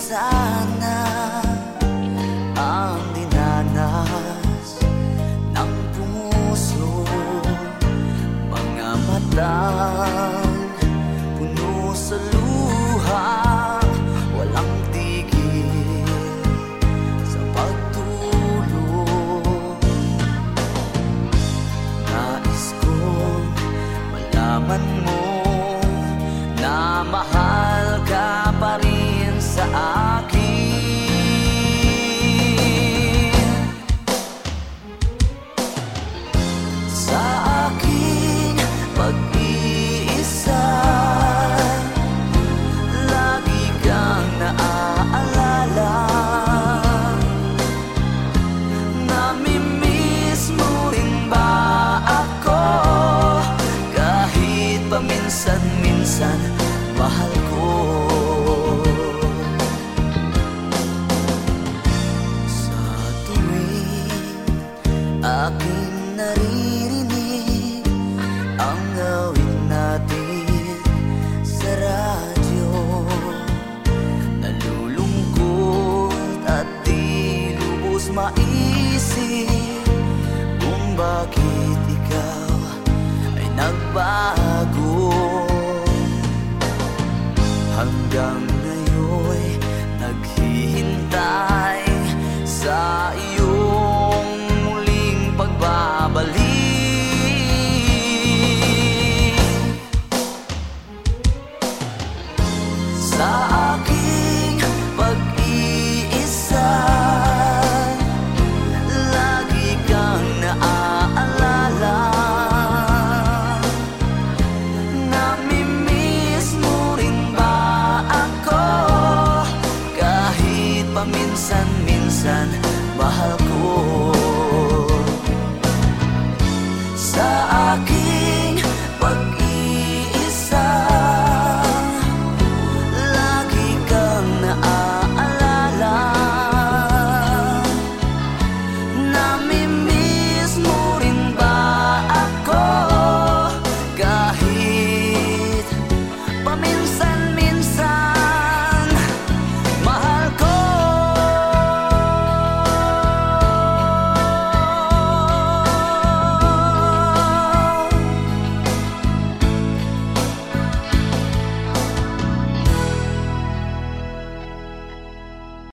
sana ang dinanas ng pumuso mga matang puno sa luha walang tigil sa pagtulog. Nais kong malaman mo na mahal paminsan-minsan mahal ko. Sa tuwing aking naririnig ang gawin natin sa radyo Nalulungkot at di lubos maisip Kung bakit Hanggang ngayon naghihintay sa Kahit paminsan-minsan mahal ko